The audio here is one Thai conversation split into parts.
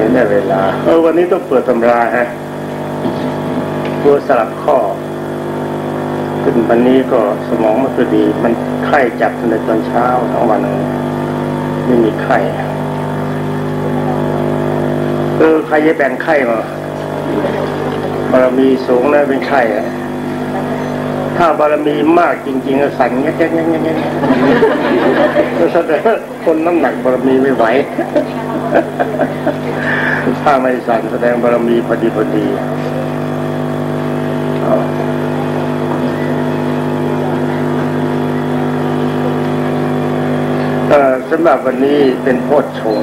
ห็นได้เวลาเออวันนี้ต้องเปิดตำราฮะตัวสลับข้อ ขึ้นวันนี้ก็สมองม่ค่อยดี มันไข้จับในตอนเช้าทั้งวันไม่มีไข้เออใครจะแบ่งไข้มาบารมีสูงนะเป็นไข้อะถ้าบารมีมากจริงๆก็สั่นเงี้ยเงี้ยเงี้ยเงี้ยเงี้ยก็แสดงคนน้ำหนักบารมีไม่ไหว ถ้าไม่สั่นแสดงบารมีพอดีพอดีเอ่อสำหรับวันนี้เป็นโพชฌง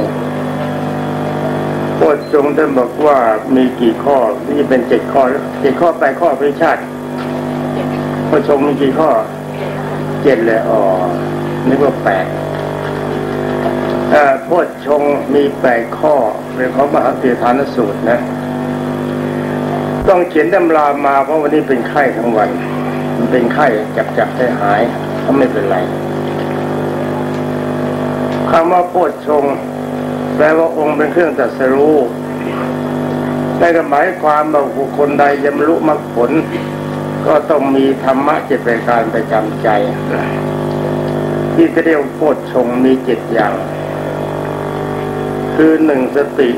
โพชฌงท่านบอกว่ามีกี่ข้อ นี่เป็นเจ็ดข้อเจ็ดข้อแปดข้อพระชาติโพชฌงมีกี่ข้อ เจ็ดเลยอ๋อนึกว่าแปด โพชฌงมีแปดข้อเป็นของมหาเถรฐานสูตรนะ ต้องเขียนตำรามาเพราะวันนี้เป็นไข้ทั้งวันมันเป็นไข้จับจับได้หายก็ไม่เป็นไรคำว่าโพชฌงแปลว่าองค์เป็นเครื่องตรัสรู้ได้ก็หมายความว่าบุคคลใดยำรู้มรรคผล ก็ต้องมีธรรมะเจ็ดประการประจำใจ ที่เรียกว่าโพชฌงมีเจ็ดอย่าง คือหนึ่งสติ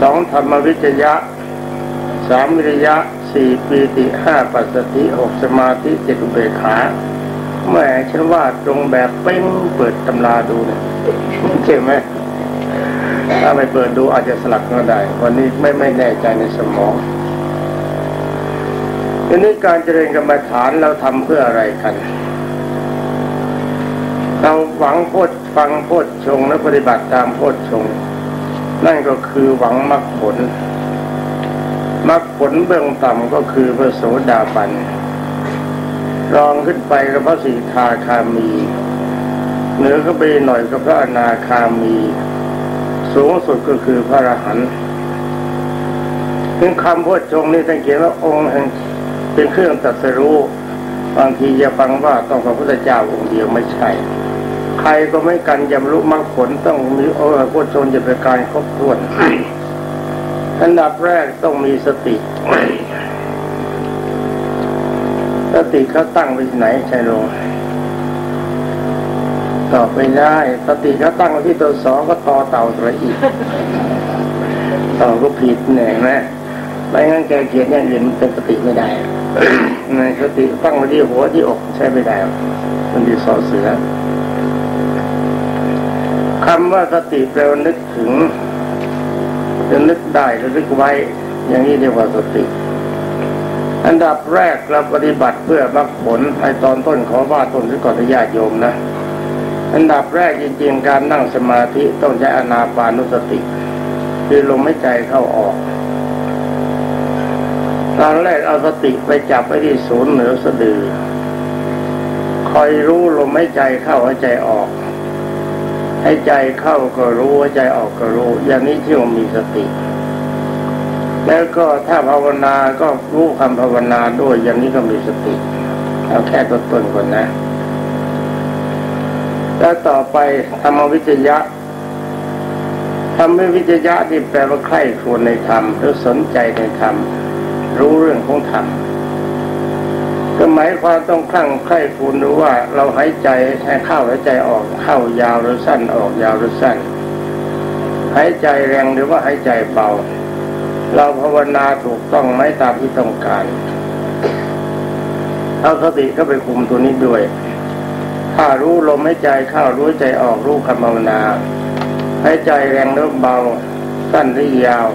สองธรรมวิจยะสามวิริยะสี่ปีติห้าปัสสติหกสมาธิเจ็ดอุเบกขาแม่ฉันว่าตรงแบบเป้งเปิดตำราดูเนี่ยใช่ไหมถ้าไม่เปิดดูอาจจะสลักก็ได้ วันนี้ไม่ไม่แน่ใจในสมองทีนี้การเจริญกรรมฐานเราทำเพื่ออะไรกัน เราหวังโพด ฟังโพดชงและปฏิบัติตามโพดชงนั่นก็คือหวังมรรคผลมรรคผลเบื้องต่ำก็คือพระโสดาบันรองขึ้นไปก็พระสีทาคามี เหนือก็ไปหน่อยก็พระอนาคามี สูงสุดก็คือพระอรหันต์ถึงคำพูดชงนี้ท่านเขียนว่าองค์แห่งเป็นเครื่องตรัสรู้บางทีจะฟังว่าต้องพระพุทธเจ้าองค์เดียวไม่ใช่ ใครก็ไม่กันยำรู้มรรคผลต้องมีโอ้พุทธชนจะเป็นการครบถ้วนอันดับแรกต้องมีสติ สติเขาตั้งไว้ไหนใช่ลงตอบไม่ได้ สติเขาตั้งไว้ที่ตัวสองก็ต่อเต่าตัวอีกต่อก็ผิดเนี่ยไหมไม่งั้นแกเขียนอย่างอื่นมันเป็นสติไม่ได้ในสติตั้งไว้ที่หัวที่อกใช้ไม่ได้ มันดีสอเสือ คำว่าสติแปลว่านึกถึงจะนึกได้จะนึกไว้ อย่างนี้เรียกว่าสติ อันดับแรกเราปฏิบัติเพื่อมรรคผลไอตอนต้นขอว่าต้นที่ก่อนญาติโยมนะ อันดับแรกจริงๆ การนั่งสมาธิต้องใช้อนาปานุสติ คือลมหายใจเข้าออกตอนแรกเอาสติไปจับไว้ที่ศูนย์เหนือสะดือคอยรู้ลมหายใจเข้าหายใจออก ให้ใจเข้าก็รู้หาใจออกก็รู้ อย่างนี้ที่ว่ามีสติ แล้วก็ถ้าภาวนาก็รู้คำภาวนาด้วยอย่างนี้ก็มีสติเอาแค่ต้นต้นก่อนนะ แล้วต่อไปธรรมวิจยะธรรมวิจยะที่แปลว่าใคร่ครวญในธรรมหรือสนใจในธรรมรู้เรื่องของธรรม ก็หมายความต้องคลั่งใคร่ครวญรู้ว่าเราหายใจให้เข้าหายใจออกเข้ายาวหรือสั้นออกยาวหรือสั้น หายใจแรงหรือว่าหายใจเบา เราภาวนาถูกต้องไหมตามที่ต้องการเอาสติเข้าไปคุมตัวนี้ด้วย ถ้ารู้ลมหายใจเข้ารู้ใจออกรู้คำภาวนาหายใจแรงหรือเบา สั้นหรือยาว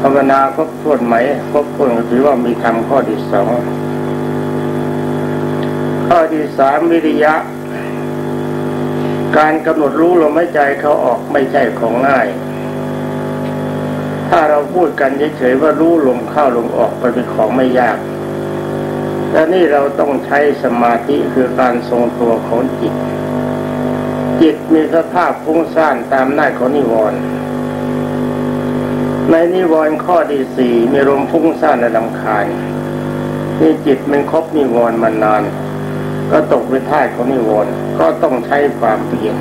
ภาวนาครบถ้วนไหมครบถ้วนถือว่ามีธรรมข้อที่สอง ข้อที่สามวิริยะ การกำหนดรู้ลมหายใจเขาออกไม่ใช่ของง่าย ถ้าเราพูดกันเฉยๆว่ารู้ลมเข้าลมออกมันเป็นของไม่ยากแต่นี่เราต้องใช้สมาธิคือการทรงตัวของจิต จิตมีสภาพฟุ้งซ่านตามหน้าของนิวรณ์ในนิวรณ์ข้อที่สี่มีลมฟุ้งซ่านและลำคาญนี่จิตมันครบนิวรณ์มานาน ก็ตกเป็นท่าของนิวรณ์ก็ต้องใช้ความเพียร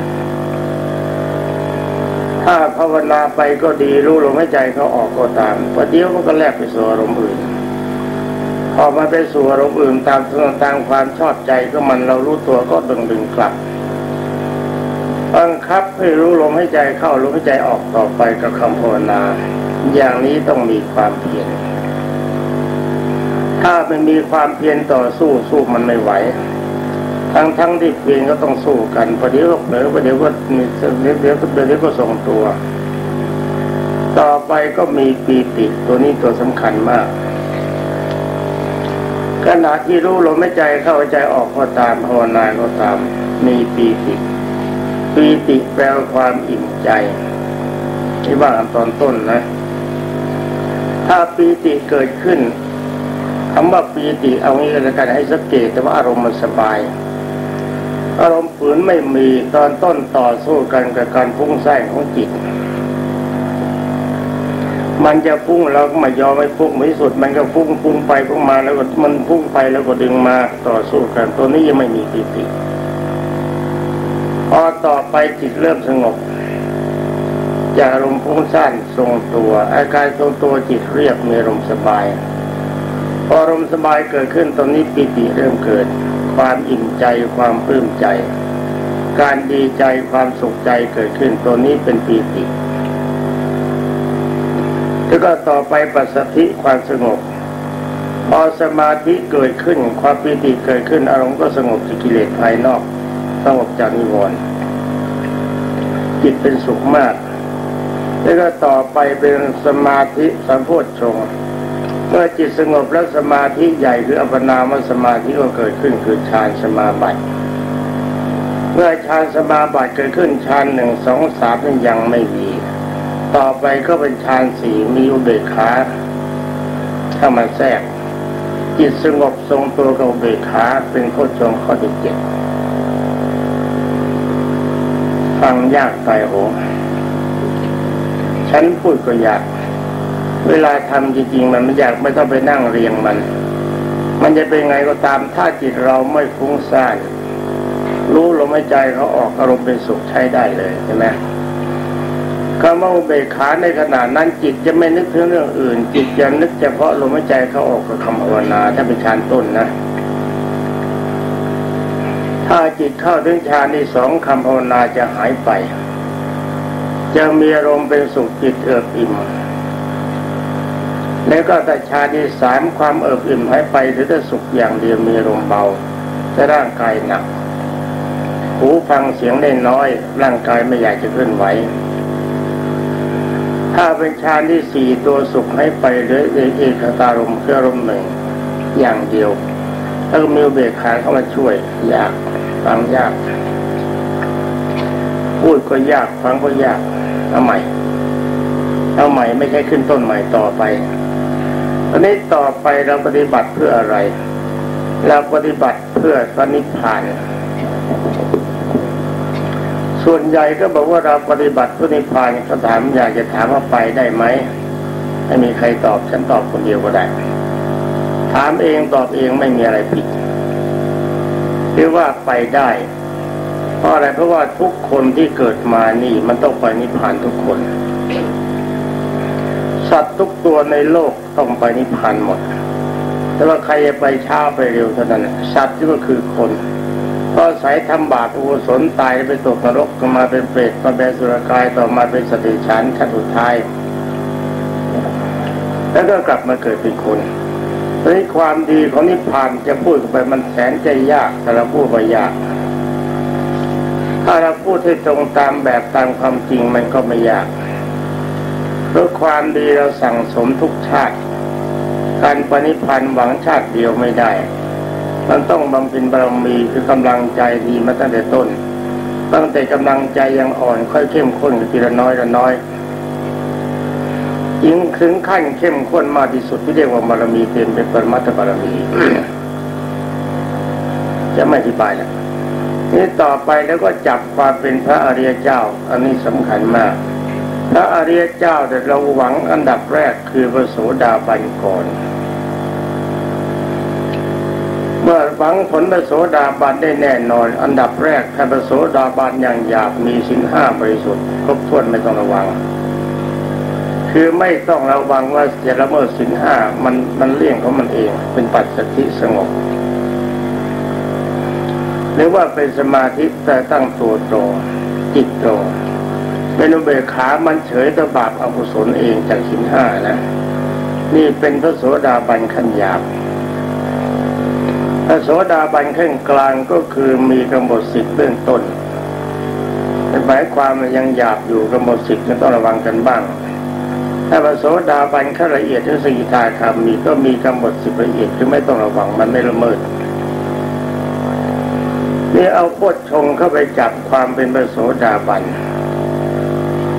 ถ้าภาวนาไปก็ดีรู้ลมหายใจเขาออกก็ตามประเดี๋ยวมันก็แลกไปสู่อารมณ์อื่นพอมาไปสู่อารมณ์อื่นตามตามความชอบใจก็มันเรารู้ตัวก็ดึงดึงกลับบังคับให้รู้ลมหายใจเข้าลมหายใจออกต่อไปกับคำภาวนา อย่างนี้ต้องมีความเพียรถ้าไม่มีความเพียรต่อสู้สู้มันไม่ไหว ทั้งทั้งที่เพียรก็ต้องสู้กันพอเดี๋ยวก็เผลอพอเดี๋ยวก็มีเดี๋ยวเดี๋ยวเดี๋ยวก็ส่งตัว ต่อไปก็มีปีติตัวนี้ตัวสำคัญมากขณะที่รู้ลมหายใจเข้าใจออกก็ตามภาวนาก็ตาม มีปีติปีติแปลความอิ่มใจที่ว่าตอนต้นนะ ถ้าปีติเกิดขึ้นคำว่าปีติเอางี้ก็แล้วกันให้สังเกตแต่ว่าอารมณ์มันสบาย อารมณ์ฝืนไม่มีตอนต้นต่อสู้กันกับการพุ่งไส้ของจิต มันจะพุ่งเราก็ไม่ยอมไม่พุ่งไม่สุด มันก็พุ่งพุ่งไปพุ่งมาแล้วก็มันพุ่งไปแล้วก็ดึงมาต่อสู้กันตัวนี้ยังไม่มีปีติพอต่อไปจิตเริ่มสงบจากอารมณ์พุ่งสั้นทรงตัว อาการทรงตัวจิตเรียบมีอารมณ์สบายพออารมณ์สบายเกิดขึ้นตอนนี้ปิติเริ่มเกิด ความอิ่มใจความปลื้มใจ การดีใจความสุขใจเกิดขึ้นตัวนี้เป็นปีติแล้วก็ต่อไปปัสสธิความสงบพอสมาธิเกิดขึ้นความปีติเกิดขึ้นอารมณ์ก็สงบจากกิเลสภายนอกสงบจากนิวรณ์จิตเป็นสุขมาก แล้วก็ต่อไปเป็นสมาธิสัมโพชฌงค์ เมื่อจิตสงบแล้วสมาธิใหญ่คืออัปปนามสมาธิก็เกิดขึ้นคือฌานสมาบัติ เมื่อฌานสมาบัติเกิดขึ้นฌานหนึ่งสองสามนั้นยังไม่มี ต่อไปก็เป็นฌานสี่มีอุเบกขาเข้ามาแทรก จิตสงบทรงตัวกับอุเบกขาเป็นโคชงข้อที่เจ็ดฟังยากไปโหฉันพูดก็ยาก เวลาทำจริง ๆ มันไม่อยากไม่ต้องไปนั่งเรียงมัน มันจะเป็นไงก็ตามถ้าจิตเราไม่ฟุ้งซ่านรู้ลมหายใจเขาออกอารมณ์เป็นสุขใช้ได้เลยใช่ไหมคำว่าอุเบกขาในขณะนั้นจิตจะไม่นึกถึงเรื่องอื่น จิตจะนึกเฉพาะลมหายใจเขาออกกับคำภาวนาถ้าเป็นฌานต้นนะถ้าจิตเข้าถึงฌานที่สองคำภาวนาจะหายไป จะมีอารมณ์เป็นสุขจิตเอิบอิ่ม แล้วก็แต่ชาที่สามความเอิบอิ่มหายไปหรือถ้สุขอย่างเดียวมีลมเบาแต่ร่างกายหนัก หูฟังเสียงได้น้อย ร่างกายไม่อยากจะเคลื่อนไหวถ้าเป็นชาที่สี่ตัวสุขให้ไปหรือเอกตารมเครื่อรมหนึ่งอย่างเดียวถ้ามีเบกขาเข้ามาช่วยยากฟังยาก พูดก็ยากฟังก็ยากเอาใหม่เอาใหม่ไม่ใช่ขึ้นต้นใหม่ต่อไป อันนี้ต่อไปเราปฏิบัติเพื่ออะไร เราปฏิบัติเพื่อสนิพพาน ส่วนใหญ่ก็บอกว่าเราปฏิบัติเพื่อนิพพานเขาถามอยากจะถามว่าไปได้ไหมไม่มีใครตอบฉันตอบคนเดียวก็ได้ ถามเองตอบเองไม่มีอะไรผิดหรือว่าไปได้เพราะอะไรเพราะว่าทุกคนที่เกิดมานี่มันต้องไปนิพพานทุกคน สัตว์ทุกตัวในโลกต้องไปนิพพานหมด แต่ว่าใครจะไปช้าไปเร็วเท่านั้น สัตว์ที่ก็คือคนพอสายทำบาปอุศนตายไปตกนรกก็มาเป็นเปรตมาเป็นสุรกายต่อมาเป็นสติฉันขั้นสุดท้าย แล้วก็กลับมาเกิดเป็นคนเฮ้ความดีของนิพพานจะพูดไปมันแสนใจยากแต่เราพูดไปยาก ถ้าเราพูดให้ตรงตามแบบตามความจริงมันก็ไม่ยาก เพราะความดีเราสั่งสมทุกชาติ การปณิพันธ์หวังชาติเดียวไม่ได้ มันต้องบำเพ็ญบารมีคือกำลังใจดีมาตั้งแต่ต้น ตั้งแต่กำลังใจยังอ่อนค่อยเข้มข้นทีละน้อยละน้อยยิ่งถึงขั้นเข้มข้นมากที่สุดที่เรียกว่าบารมีเต็มเป็นปรมัตถบารมี จะไม่อธิบายแล้วนี่ต่อไปแล้วก็จับความเป็นพระอริยเจ้า อันนี้สำคัญมาก พระอริยเจ้าแต่เราหวังอันดับแรกคือพระโสดาบันก่อน เมื่อหวังผลพระโสดาบันได้แน่นอน อันดับแรกถ้าพระโสดาบันอย่างหยาบมีสินห้าบริสุทธิ์ครบถ้วนไม่ต้องระวัง คือไม่ต้องระวังว่าจะละเมิดสินห้ามันมันเลี่ยงของมันเองเป็นปัจสติสงบหรือว่าเป็นสมาธิแต่ตั้งตัวตรงจิตตรง เป็นอุเบกขามันเฉยตบาปอกุศลเองจากสินห้านะ นี่เป็นพระโสดาบันขั้นหยาบพระโสดาบันขั้นกลางก็คือมีกำหนดสิทธิ์เบื้องต้นหมายความมันยังหยาบอยู่กำหนดสิทธิ์ก็ต้องระวังกันบ้างถ้าพระโสดาบันขั้นละเอียดที่สกิทาคามีก็มีกำหนดสิทธิ์ละเอียดคือไม่ต้องระวังมันไม่ละเมิดนี่เอาโคตชงเข้าไปจับความเป็นพระโสดาบัน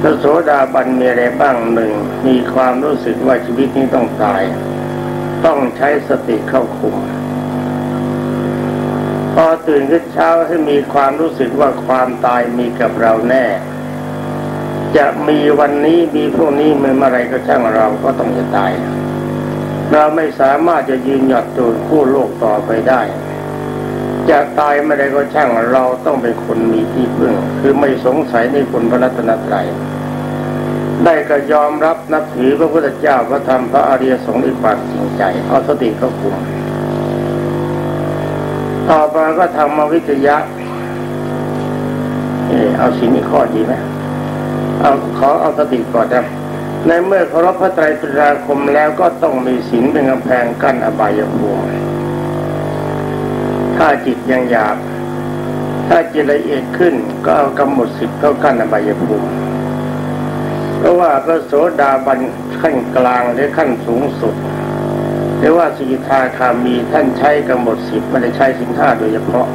พระโสดาบันมีอะไรบ้างหนึ่งมีความรู้สึกว่าชีวิตนี้ต้องตาย ต้องใช้สติเข้าคุมพอตื่นขึ้นเช้าให้มีความรู้สึกว่าความตายมีกับเราแน่ จะมีวันนี้มีพวกนี้เมื่อไรก็ช่างเราก็ต้องจะตาย เราไม่สามารถจะยืนหยัดตัวคู่โลกต่อไปได้ จะตายไม่ได้ก็ช่างเราต้องเป็นคนมีที่พึ่ง คือไม่สงสัยในคุณพระรัตนตรัย ได้ก็ยอมรับนับถือพระพุทธเจ้าพระธรรมพระอริยสงฆ์อีกบาทจริงใจเอาสติเข้าคุมต่อมาก็ทำมาวิทยะเออเอาสิ่งนี้ข้อดีไหมเอาขอเอาสติก่อนนะในเมื่อเคารพพระไตรปิฎกคมแล้วก็ต้องมีศีลเป็นกำแพงกั้นอบายภูมิถ้าจิตยังหยาบ ถ้าจิตละเอียดขึ้นก็เอากำหนดสิบเข้ากั้นอบายภูมิ ราะว่าพระโสดาบันขั้นกลางหรือขั้นสูงสุดหรือว่าสิกขาคามีท่านใช้กำหนดสิบไม่ได้ใช้สินห้าโดยเฉพาะ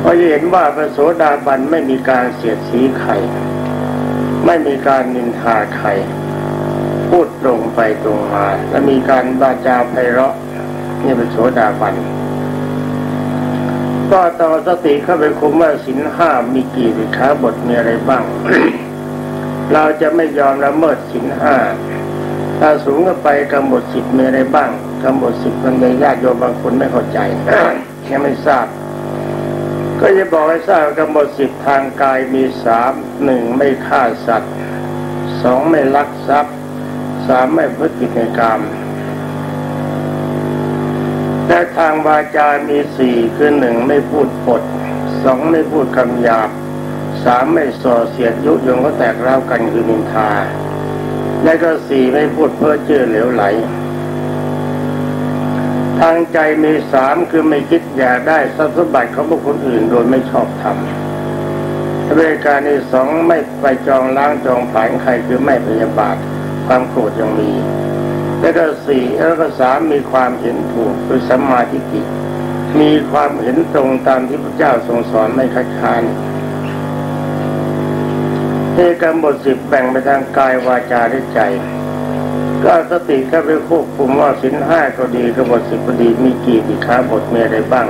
เพราะเห็นว่าพระโสดาบันไม่มีการเสียดสีใครไม่มีการนินทาใครพูดตรงไปตรงมา และมีการบาจาไพเราะนี่เป็นโสดาบันก็ต่อสติเข้าไปคุมว่าสินห้ามีกี่สิขาบทมีอะไรบ้าง เราจะไม่ยอมละเมิดสินห้าถ้าสูงขึ้นไปกำหนดสิบมีอะไรบ้างกำหนดสิบมันในญาติโยมบางคนไม่เข้าใจยังไม่ทราบ ก็จะบอกให้ทราบกำหนดสิบทางกายมีสามหนึ่งไม่ฆ่าสัตว์สองไม่ลักทรัพย์สามไม่พฤติในกรรมและทางวาจามีสี่คือหนึ่งไม่พูดปดสองไม่พูดคำหยาบ สามไม่ส่อเสียดยุยงก็แตกเล่ากันคือนินทา และก็สี่ไม่พูดเพ้อเจ้อเหลวไหล ทางใจมีสามคือไม่คิดอยากได้ทรัพย์สมบัติของบุคคลอื่นโดยไม่ชอบทำเรื่องการที่สองไม่ไปจองล้างจองผานใครคือไม่พยาบาทความโกรธยังมี แล้วก็สี่แล้วก็สามมีความเห็นถูกคือสัมมาทิฏฐิมีความเห็นตรงตามที่พระเจ้าทรงสอนไม่คัดค้าน เอกรรมบทสิบแบ่งไปทางกายวาจาและใจ ก็สติเข้าไปควบคุมว่าสินห้าก็ดีกบทสิบก็ดีมีกี่ดีค้าบทมีอะไรบ้าง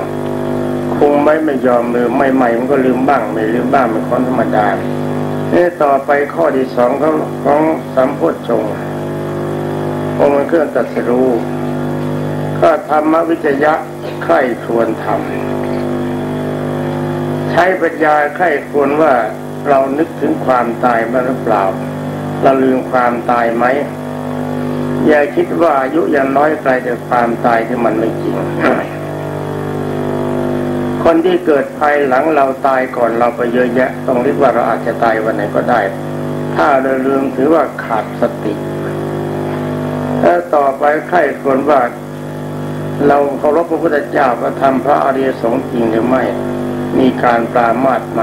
คงไม่ไม่ยอมลืมไม่ใหม่มันก็ลืมบ้าง ไม่ลืมบ้างเป็นคนธรรมดาเนี่ต่อไปข้อที่สองของของสัมพุทธชงองค์เครื่องตัดสรู้ก็ธรรมวิจยะใคร่ควรทำใช้ปัญญาใคร่ควรว่า เรานึกถึงความตายบ้างหรือเปล่า เราลืมความตายไหม อย่าคิดว่าอายุยังน้อยไกลจากความตายที่มันไม่จริง คนที่เกิดภายหลังเราตายก่อนเราไปเยอะแยะต้องริกว่าเราอาจจะตายวันไหนก็ได้ ถ้าเราลืมถือว่าขาดสติถ้าต่อไปใครคนว่าเราเคารพพระพุทธเจ้าพระธรรมพระอริยสงฆ์จริงหรือไม่ มีการปรามาสไหม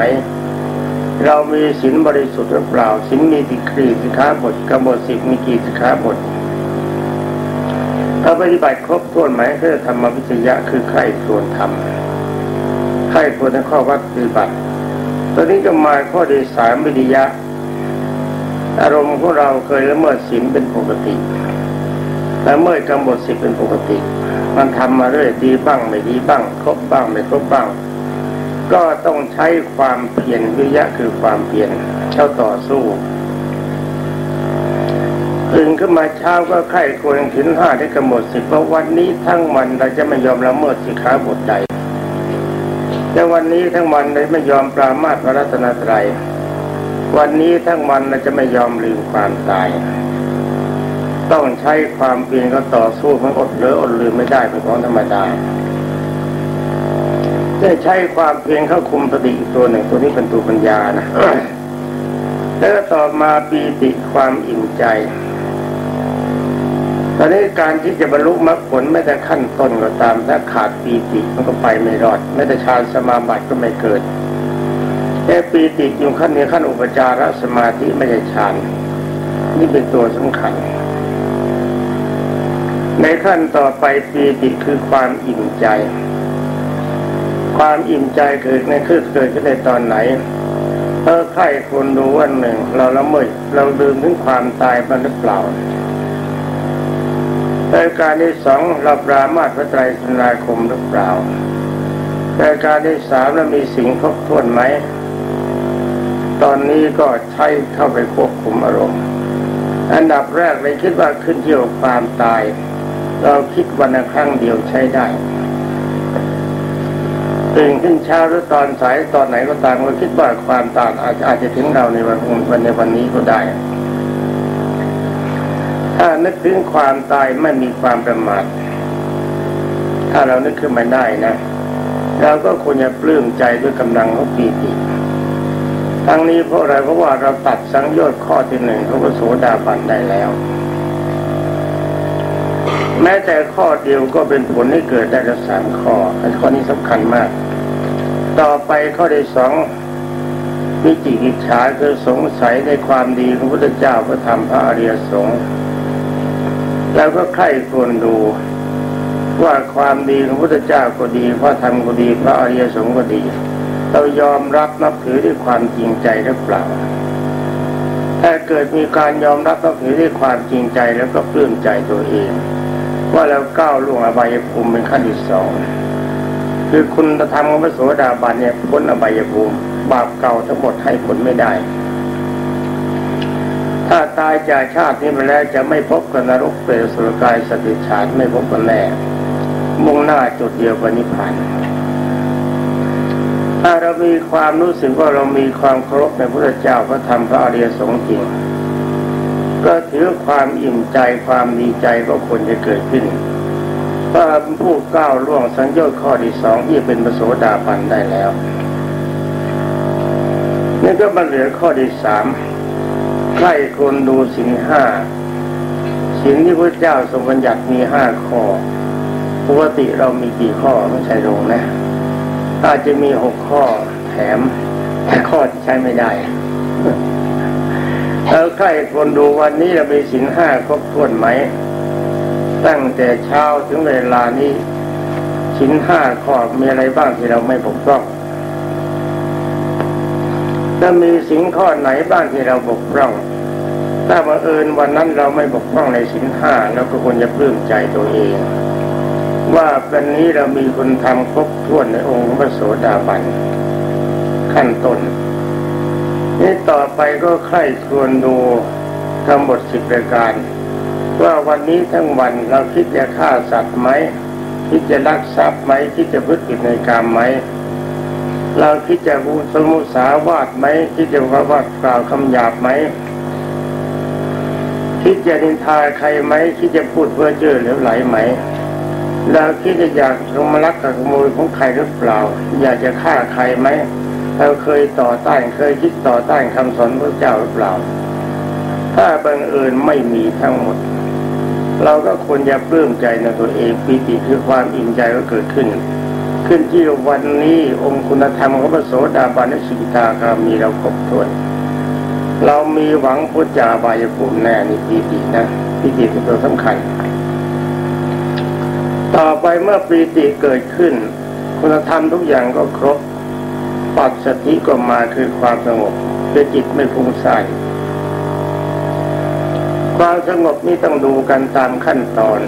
เรามีศีลบริสุทธิ์หรือเปล่าศีลมีติครีสิขาบทกำหนดสิบมีกี่สิขาบทถ้าปฏิบัติครบถ้วนไหมเพื่อธรรมวิจยะคือใครควรทำใครควรในข้อวัดปฏิบัติตอนนี้ก็มาข้อที่สามวิริยะ อารมณ์ของเราเคยละเมิดศีลเป็นปกติแต่เมื่อกำหนดสิเป็นปกติ มันทำมาเรื่อยดีบ้างไม่ดีบ้าง ครบบ้างไม่ครบบ้าง ก็ต้องใช้ความเพียรวิยะคือความเพียรเข้าต่อสู้ตื่นขึ้นมาเช้าก็ไข้ควรถึงห้าที่กำหนดสิบเพราะวันนี้ทั้งวันเราจะไม่ยอมละเมิดสิขาบทใดแต่วันนี้ทั้งวันเราไม่ยอมปรามาสพระรัตนตรัยวันนี้ทั้งวันเราจะไม่ยอมลืมความตาย ต้องใช้ความเพียรก็ต่อสู้มันอดเลืออดลืมไม่ได้เป็นของธรรมดา ได้ใช้ความเพียรเข้าคุมสติตัวหนึ่งตัวนี้เป็นตัวปัญญานะแล้วต่อมาปีติความอิ่มใจตอนนี้การที่จะบรรลุมรรคผลไม่แต่ขั้นต้นก็ตามถ้าขาดปีติมันก็ไปไม่รอดไม่แต่ฌานสมาบัติก็ไม่เกิดแต่ปีติอยู่ขั้นนี้ขั้นอุปจารสมาธิไม่ใช่ฌานนี่เป็นตัวสำคัญ ในขั้นต่อไปปีติคือความอิ่มใจ ความอิ่มใจเกิดในคือเกิดขึ้นในตอนไหนเออใครคนดูวันหนึ่ง เราละเมิดเราลืมถึงความตายมันหรือเปล่าแต่การที่สองเราปรามาสพระไตรสนาคมหรือเปล่าแต่การที่สามเรามีสิ่งครบถ้วนไหมตอนนี้ก็ใช้เข้าไปควบคุมอารมณ์ อันดับแรกเลยคิดว่าขึ้นเกี่ยวความตาย เราคิดวันละครั้งเดียวใช้ได้ ตื่นขึ้นเช้าหรือตอนสายตอนไหนก็ตามเราคิดว่าความตายอาจอาจจะถึงเราในวันวันในวันนี้ก็ได้ ถ้านึกถึงความตายไม่มีความประมาทถ้าเรานึกขึ้นมาได้นะเราก็ควรจะปลื้มใจด้วยกำลังของปีติทั้งนี้เพราะอะไรเพราะว่าเราตัดสังโยชน์ข้อที่หนึ่งเขาก็โสดาบันได้แล้ว แม้แต่ข้อเดียวก็เป็นผลให้เกิดได้ละสามข้อข้อนี้สำคัญมาก ต่อไปข้อที่สองวิจิกิจฉาคือสงสัยในความดีของพระพุทธเจ้าพระธรรมพระอริยสงฆ์แล้วก็ใคร่ควรดูว่าความดีของพระพุทธเจ้าก็ดีพระธรรมก็ดีพระอริยสงฆ์ก็ดี เรายอมรับนับถือด้วยความจริงใจหรือเปล่า ถ้าเกิดมีการยอมรับนับถือด้วยความจริงใจแล้วก็ปลื้มใจตัวเอง ว่าเราก้าวล่วงอบายภูมิเป็นขั้นที่สองคือคุณธรรมของพระโสดาบันเนี่ยพ้นอบายภูมิบาปเก่าทั้งหมดให้ผลไม่ได้ ถ้าตายจากชาตินี้มาแล้วจะไม่พบกับนรกเปรตสุรกายสติฉานไม่พบกันแน่มุ่งหน้าจุดเดียวกับนิพพานถ้าเรามีความรู้สึกว่าเรามีความเคารพในพระเจ้าพระธรรมพระอริยสงฆ์จริง ก็ถือความอิ่มใจความดีใจก็ควรจะเกิดขึ้นถ้าผู้ก้าวล่วงสังโยชน์ข้อที่สองที่เป็นปโสดาบันได้แล้วนี่ก็มาเหลือข้อที่สามใครคนดูสินห้าสินที่พระเจ้าทรงบัญญัติมีห้าข้อปกติเรามีกี่ข้อไม่ใช่ลงนะอาจจะมีหกข้อแถมแต่ข้อที่ใช้ไม่ได้ แล้วใครคนดูวันนี้เรามีสินห้าครบถ้วนไหม ตั้งแต่เช้าถึงเวลานี้สินห้าข้อมีอะไรบ้างที่เราไม่บกพร่องถ้ามีสินข้อไหนบ้างที่เราบกพร่อง ถ้าบังเอิญวันนั้นเราไม่บกพร่องในสินห้าเราก็ควรจะปลื้มใจตัวเอง ว่าวันนี้เรามีคุณธรรมครบถ้วนในองค์พระโสดาบันขั้นต้น นี่ต่อไปก็ใคร่ควญดูทั้งหมดสิบรายการ ว่าวันนี้ทั้งวันเราคิดจะฆ่าสัตว์ไหมคิดจะลักทรัพย์ไหมคิดจะพึ่ผิดในกรรมไหมเราคิดจะบูสมุสาวาดไหมคิดจะว่าวาดกล่าวคำหยาบไหมคิดจะนินทาใครไหมคิดจะพูดเพื่อเจือเหลวไหลไหมเราคิดจะอยากลงมาลักกับขโมยของใครหรือเปล่า อยากจะฆ่าใครไหม เราเคยต่อต้านเคยคิดต่อต้านคำสอนพระเจ้าหรือเปล่า ถ้าบังเอิญไม่มีทั้งหมด เราก็ควรจะปลื้มใจในตัวเองปีติคือความอิ่มใจก็เกิดขึ้น ขึ้นที่วันนี้องค์คุณธรรมของพระโสดาบันและสิกขาคามีเราครบถ้วน เรามีหวังพุทธาบายภูมิแน่นี่ปีตินะปีติเป็นตัวสำคัญ ต่อไปเมื่อปีติเกิดขึ้น คุณธรรมทุกอย่างก็ครบ ปัจสติก็มาคือความสงบคือจิตไม่ฟุ้งซ่านความสงบนี้ต้องดูกันตามขั้นตอน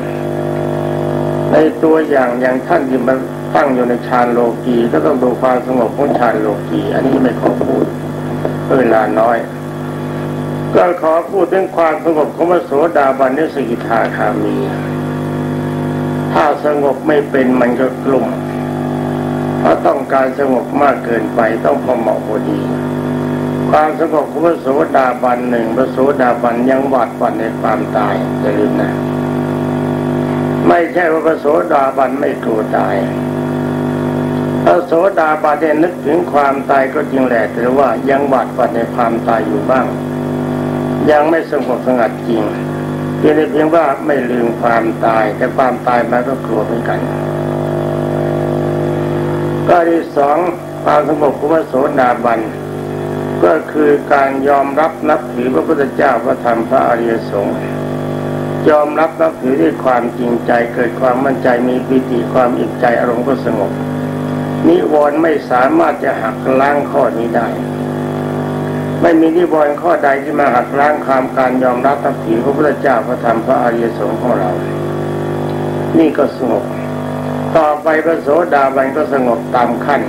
ในตัวอย่างอย่างท่านที่มันตั้งอยู่ในฌานโลกีก็ต้องดูความสงบของฌานโลกีอันนี้ไม่ขอพูดเวลาน้อย ก็ขอพูดถึงความสงบของพระโสดาบันนิสกิทาคามี ถ้าสงบไม่เป็นมันก็กลุ่ม ราะต้องการสงบมากเกินไปต้องพอเหมาะพอดี ความสงบของพระโสดาบันหนึ่งพระโสดาบันยังหวาดหวั่นในความตายอย่าลืมนะ ไม่ใช่ว่าพระโสดาบันไม่กลัวตายพระโสดาบันเนี่ยนึกถึงความตายก็จริงแหละแต่ว่ายังหวาดหวั่นในความตายอยู่บ้าง ยังไม่สงบสงัดจริงเพียงเพียงว่าไม่ลืมความตาย แต่ความตายมันก็กลัวเหมือนกัน ก็ที่สองความสงบของพระโสดาบัน ก็คือการยอมรับนับถือพระพุทธเจ้าพระธรรมพระอริยสงฆ์ยอมรับนับถือด้วยความจริงใจเกิดความมั่นใจมีปิติความอิ่มใจอารมณ์ก็สงบ นิวรณ์ไม่สามารถจะหักล้างข้อนี้ได้ ไม่มีนิวรณ์ข้อใดที่มาหักล้างความการยอมรับนับถือพระพุทธเจ้าพระธรรมพระอริยสงฆ์ของเรา นี่ก็สงบ ต่อไปพระโสดาบันก็สงบตามขั้น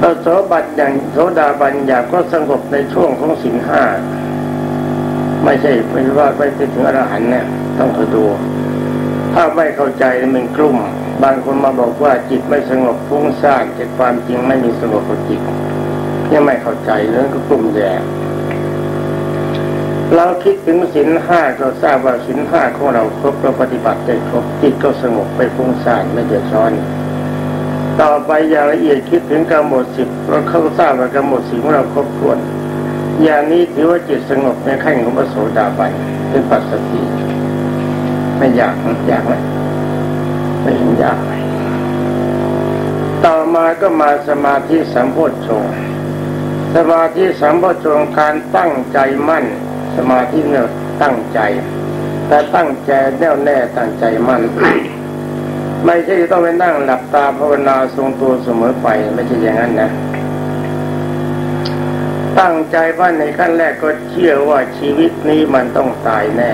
พระโสบัตอย่างโสดาบันอยากก็สงบในช่วงของสินห้าไม่ใช่ไม่ว่าไปถึงอรหันต์เนี่ยต้องคอยดูถ้าไม่เข้าใจมันกลุ่ม บางคนมาบอกว่าจิตไม่สงบฟุ้งซ่านแต่ความจริงไม่มีสงบจิตยังไม่เข้าใจเรื่องก็กลุ่มแย่ เราคิดถึงสินห้าก็ทราบว่าสินห้าของเราครบเราปฏิบัติได้ครบจิตก็สงบไปฟุ้งซ่านไม่เดือดร้อน ต่อไปอย่างละเอียดคิดถึงกำหนดสิบเราเข้าทราบว่ากำหนดสิบของเราครบถ้วน อย่างนี้ถือว่าจิตสงบในขั้นของพระโสดาบันเป็นปัสสติไม่ยากยากไหมไม่เห็นยากไหมต่อมาก็มาสมาธิสัมโพชฌงสมาธิสัมโพชฌงการตั้งใจมั่น สมาธิเนี่ยตั้งใจ แต่ตั้งใจแน่วแน่ตั้งใจมั่นไม่ใช่ต้องไปนั่งหลับตาภาวนาทรงตัวเสมอไปไม่ใช่อย่างนั้นนะ ตั้งใจว่าในขั้นแรกก็เชื่อว่าชีวิตนี้มันต้องตายแน่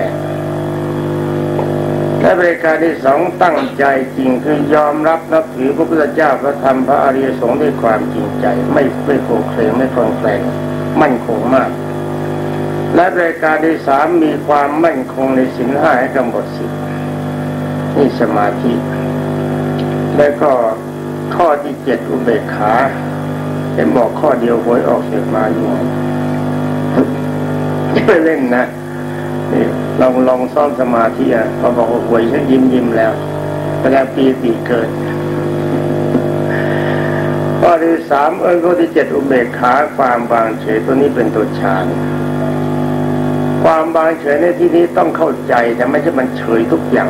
และบริการที่สองตั้งใจจริงคือยอมรับนับถือพระพุทธเจ้าพระธรรมพระอริยสงฆ์ด้วยความจริงใจ ไม่ไม่โกงเคลงไม่คลองแคลงมั่นคงมาก และบริการที่สามมีความมั่นคงในสินห้าให้กำหนดสินี่สมาธิ แล้วก็ข้อที่เจ็ดอุเบกขาเห็นบอกข้อเดียวหวยออกเสียมาอยู่ไม่เล่นนะนี่ลองลองซ้อมสมาธิอะพอบอกว่าหวยฉันยิ้มยิ้มแล้วแสดงปีติเกิดข้อที่สามเอิญข้อที่เจ็ดอุเบกขาความบางเฉยตัวนี้เป็นตัวฌาน ความบางเฉยในที่นี้ต้องเข้าใจแต่ไม่ใช่มันเฉยทุกอย่าง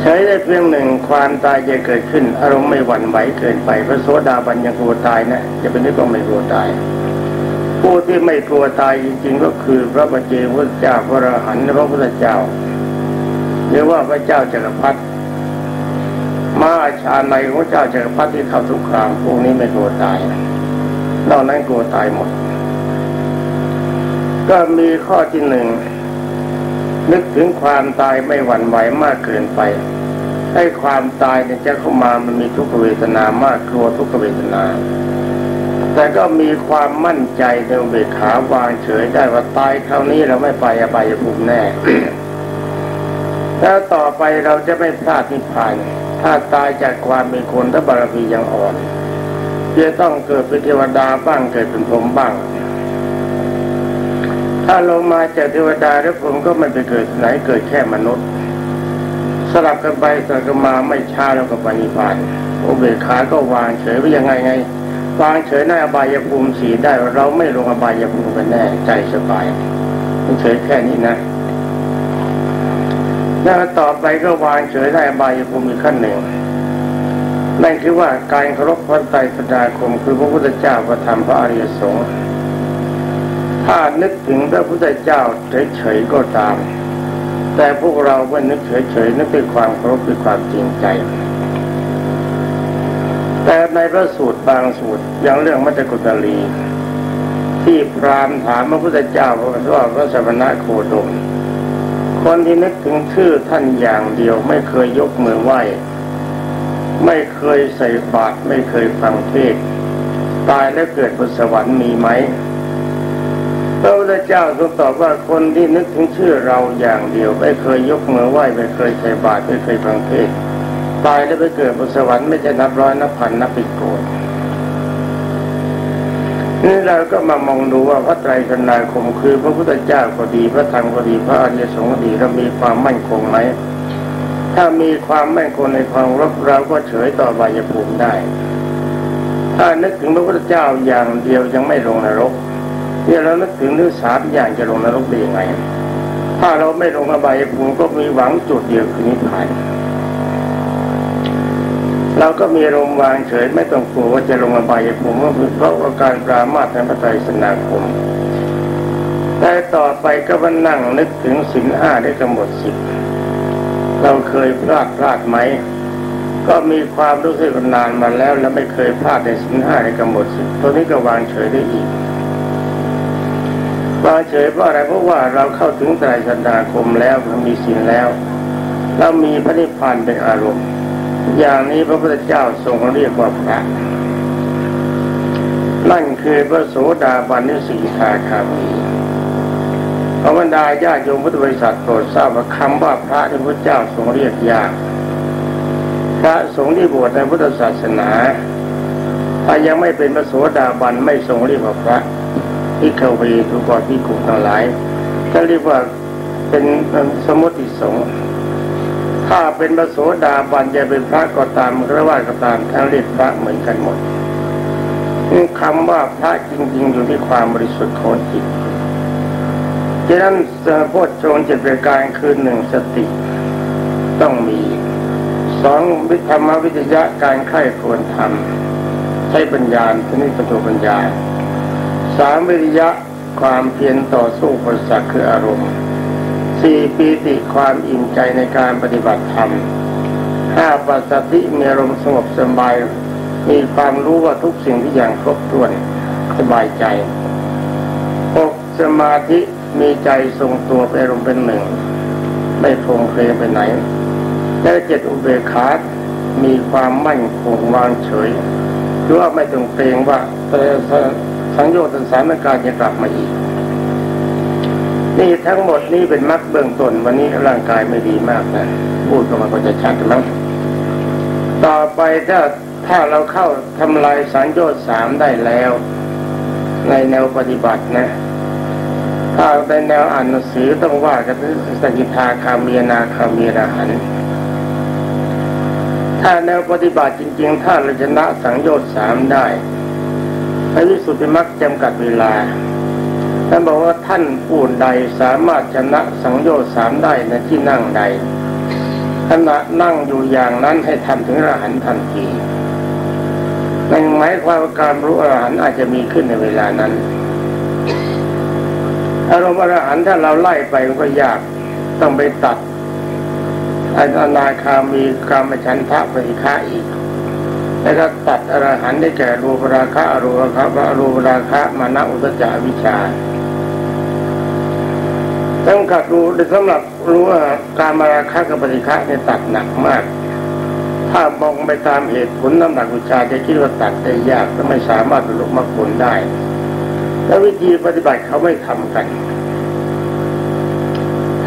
ใช้ได้เพียงหนึ่งความตายจะเกิดขึ้น อารมณ์ไม่หวั่นไหวเกินไปพระโสดาบันยังกลัวตายนะจะเป็นนึกว่าไม่กลัวตายผู้ที่ไม่กลัวตายจริงๆก็คือ พระบัจเจพระเจ้าพระอรหันต์พระพุทธเจ้าหรือว่าพระเจ้าจักรพรรดิมาชาในของเจ้าจักรพรรดิที่เข้าสงครามพวกนี้ไม่กลัวตายนอกนั้นกลัวตายหมด ก็มีข้อที่หนึ่งนึกถึงความตายไม่หวั่นไหวมากเกินไป ให้ความตายเนี่ยจะเข้ามามันมีทุกขเวทนามากกลัวทุกขเวทนา แต่ก็มีความมั่นใจในเบกขาวางเฉยได้ว่าตายคราวนี้เราไม่ไปอบายภูมิแน่แล้วต่อไปเราจะไม่พลาดนิพพาน ถ้าตายจากความเป็นคนถ้าบารมียังอ่อนจะต้องเกิดเป็นเทวดาบ้างเกิดเป็นพรหมบ้าง ถ้าลงมาจากเทวดาแล้วผมก็ไม่ไปเกิดไหนเกิดแค่มนุษย์ สลับกันไปสลับกันมาไม่ช้าแล้วก็ปณิพานโอเบกขาก็วางเฉยไปยังไงไงวางเฉยในอบายภูมิสีได้เราไม่ลงอบายภูมิกันแน่ใจสบายเฉยแค่นี้นะแล้วต่อไปก็วางเฉยได้อบายภูมิอีกขั้นหนึ่งนั่นคือว่าการเคารพพระไตรสดาคมคือพระพุทธเจ้าพระธรรมพระอริยสงฆ์ ถ้านึกถึงพระพุทธเจ้าเฉยๆก็ตาม แต่พวกเราเมื่อนึกเฉยๆนึกด้วยความเคารพด้วยความจริงใจ แต่ในพระสูตรบางสูตรอย่างเรื่องมัจจกุตลี ที่พรามถามพระพุทธเจ้าพระว่าพระสมณะโคดมคนที่นึกถึงชื่อท่านอย่างเดียวไม่เคยยกมือไหว้ ไม่เคยใส่บาตรไม่เคยฟังเทศตายแล้วเกิดบนสวรรค์มีไหม พระพุทธเจ้าทรงตอบว่าคนที่นึกถึงชื่อเราอย่างเดียว ไม่เคยยกมือไหว้ไม่เคยใส่บาตรไม่เคยฟังเทศตายแล้วไปเกิดบนสวรรค์ไม่จะนับร้อยนับพันนับปีโกนนี่เราก็มามองดูว่าพระไตรสนาคมคือ พระพุทธเจ้าก็ดี พระธรรมก็ดีพระอริยสงฆ์ก็ดีเรามีความมั่นคงไหมถ้ามีความมั่นคงในความรับเราก็เฉยต่อบายภูมิได้ ถ้านึกถึงพระพุทธเจ้าอย่างเดียวยังไม่ลงนรก เนี่ยเรานึกถึงเรื่องสามอย่างจะลงนรกได้ยังไง ถ้าเราไม่ลงอบายภูมิก็มีหวังจุดเดียวคือนิพพานเราก็มีลมวางเฉยไม่ต้องกลัวว่าจะลงอบายภูมิเพราะอาการปรามาสในพระไตรสนาคมแต่ต่อไปก็มานั่งนึกถึงสินห้าได้กำหนดสิบเราเคยพลาดพลาดไหมก็มีความรู้สึกนานมาแล้ว แล้วไม่เคยพลาดในสินห้าในกำหนดสิบตัวนี้ก็วางเฉยได้อีก วางเฉยเพราะอะไรเพราะว่าเราเข้าถึงไตรสนาคมแล้วเรามีสินแล้วเรามีพระนิพพานเป็นอารมณ์ อย่างนี้พระพุทธเจ้าทรงเรียกว่าพระนั่นคือพระโสดาบันนิสีทาคามีพระบรรดาญาโยมพุทธบริษัทโปรดทราบว่าคำว่าพระที่พระเจ้าทรงเรียกยาก พระสงฆ์ที่บวชในพุทธศาสนาถ้ายังไม่เป็นพระโสดาบันไม่ทรงเรียกว่าพระ ที่เข้าไปทุกข์ที่กุทั้งหลายก็เรียกว่าเป็นสมุติสงฆ์ถ้าเป็นพระโสดาบันจะเป็นพระก็ตามหรือว่าก็ตามทั้งเรียกพระเหมือนกันหมดคำว่าพระจริง ๆ อยู่ที่ความบริสุทธิ์ของจิตดังนั้นโพชฌงเจ็ดประการคือหนึ่งสติต้องมีสองวิธรรมวิทยะการไข้ควรทำใช้ปัญญาทนี้เป็นตัวปัญญา สามวิทยะความเพียรต่อสู้ผลสักคืออารมณ์สี่ปีติความอิ่มใจในการปฏิบัติธรรมห้าปัสสติมีอารมณ์สงบสบาย มีความรู้ว่าทุกสิ่งที่อย่างครบถ้วนสบายใจหกสมาธิมีใจทรงตัวเป็นอารมณ์เป็นหนึ่ง ไม่พงเพลไปไหน และเจ็ดอุเบกขามีความมั่นคงวางเฉยหรือว่าไม่ต้องเกรงว่า สังโยชน์สารการจะกลับมาอีก นี่ทั้งหมดนี้เป็นมรรคเบื้องต้นวันนี้ร่างกายไม่ดีมากนะพูดก็มันก็จะชัดแล้วต่อไปถ้าถ้าเราเข้าทำลายสัญโยชน์สามได้แล้ว ในแนวปฏิบัตินะ ถ้าในแนวอ่านหนังสือต้องว่ากันสกิทาคามีนาคามีราหันถ้าแนวปฏิบัติจริง ๆ ถ้าเราชนะสังโยชน์สามได้ ในที่สุดเป็นมักจำกัดเวลา ท่านบอกว่าท่านผู้ใดสามารถชนะสังโยชน์สามได้ในที่นั่งใดขณะนั่งอยู่อย่างนั้นให้ทำถึงอรหันต์ทันทีนั่นหมายความว่าการรู้อรหันต์อาจจะมีขึ้นในเวลานั้น อารมณ์อรหันต์ถ้าเราไล่ไปมันก็ยากต้องไปตัดอนาคามีกรรมชันทะปฏิฆาอีก แล้วก็ตัดอรหันต์ได้แก่รูปราคะอรูปราคะพระรูปราคะมานะอุตจาวิชาต้องขัดรู้สำหรับรู้ว่าการมาราคะกับปฏิฆะเนี่ยตัดหนักมาก ถ้ามองไปตามเหตุผลน้ำหนักวิชาจะคิดว่าตัดได้ยากและไม่สามารถบรรลุมรรคผลได้ แล้ววิธีปฏิบัติเขาไม่ทำกัน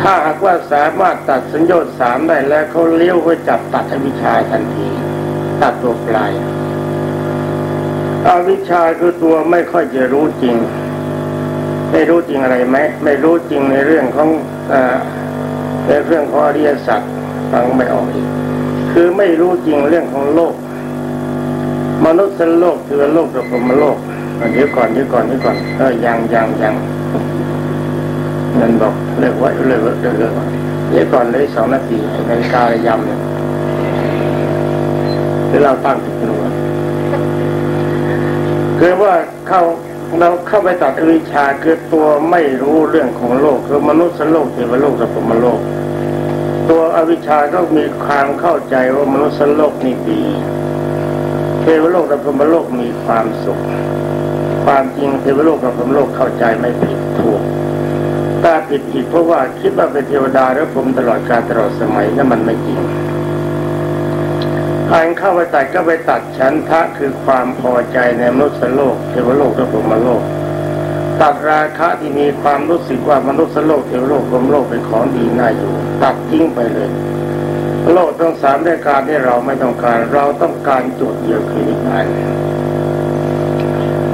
ถ้าหากว่าสามารถตัดสัญญาณสามได้แล้วเขาเลี้ยวไปจับตัดอวิชาทันที ตัดตัวปลายอวิชาคือตัวไม่ค่อยจะรู้จริง ไม่รู้จริงอะไรไหมไม่รู้จริงในเรื่องของอในเรื่องของอริยสัจฟังไม่ออกอีกคือไม่รู้จริงเรื่องของโลก มนุษย์เป็นโลกคือโลกกับผมโลกเดี๋ยวก่อนเดี๋ยวก่อนเดี๋ยวก่อนเออยังยังยังนั่นบอกเลิกไว้เลิกเลิกเลิกเดี๋ยวก่อนเลยสองนาทีในการยำเนี่ย ที่เราตั้งจิตรู้คือว่าเข้าเราเข้าไปตัดอวิชชาคือตัวไม่รู้เรื่องของโลกคือมนุษย์โลกเทวโลกสัพพมโลก ตัวอวิชชาก็มีความเข้าใจว่ามนุษย์โลกนี่ดีเทวโลกกับพรมโลกมีความสุข ความจริงเทวโลกกับพรมโลกเข้าใจไม่ผิดถูกแต่ผิดอีกเพราะว่าคิดว่าเป็นเทวดาแล้วผมตลอดการตลอดสมัยนั่นมันไม่จริง อ่านเข้าไปตัดก็ไปตัดฉันทะคือความพอใจในมนุษย์โลกเทวโลกและพรมโลก ตัดราคะที่มีความรู้สึกว่ามนุษย์โลกเทวโลกพรมโลกเป็นของดีน่าอยู่ ตัดทิ้งไปเลย โลกต้องสามรายการที่เราไม่ต้องการเราต้องการจุดเดียวคือนิพพาน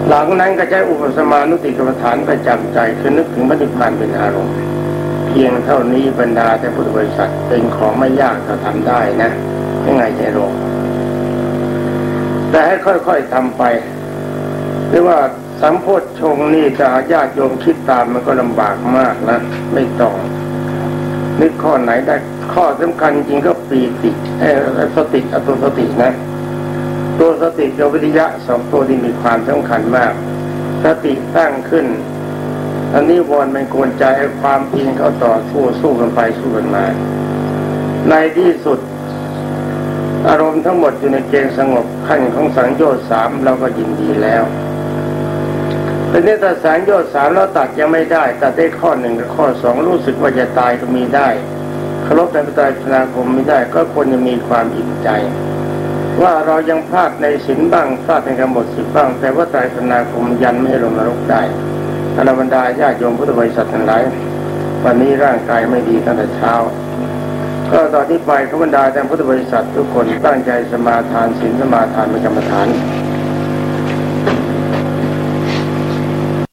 หลังนั้นก็ใช้อุปสมานุติกรรมฐานประจำใจคือนึกถึงพระนิพพานเป็นอารมณ์ เพียงเท่านี้บรรดาแต่พุทธบริษัทเป็นของไม่ยากถ้าทำได้นะ ยังไงใจโลกแต่ให้ค่อยๆทำไปหรือว่าสัมโพธชงนี่จะญาติโยมคิดตามมันก็ลำบากมากนะ ไม่ต้องนึกข้อไหนได้ข้อสำคัญจริงก็ปีติเออสติอตัวสตินะ ตัวสติกับวิริยะสองตัวที่มีความสำคัญมาก สติตั้งขึ้นอันนี้วอนเป็นกวนใจให้ความเพียรเขาต่อสู้สู้กันไปสู้กันมาในที่สุด อารมณ์ทั้งหมดอยู่ในเกณฑ์สงบขั้นของสังโยชน์สามเราก็ยินดีแล้วแต่เนี้ถ้าสังโยชน์สามเราตัดยังไม่ได้ตัดได้ข้อหนึ่งกับข้อสองรู้สึกว่าจะตายก็มีได้เคารพในพระไตรปิฎกไม่ได้ก็ควรจะมีความอิ่มใจ ว่าเรายังพลาดในศีลบ้างพลาดในกำหนดสิบบ้าง แต่ว่าไตรปิฎกยันไม่ให้ลงนรกได้อรบรรดาญาติโยมพุทธบริษัททั้งหลายวันนี้ร่างกายไม่ดีตั้งแต่เช้า ก็ตอนที่ไปขบรรดาแตงพุทธบริษัททุกคนตั้งใจสมาทานศีลสมาทานเป็นกรรมฐาน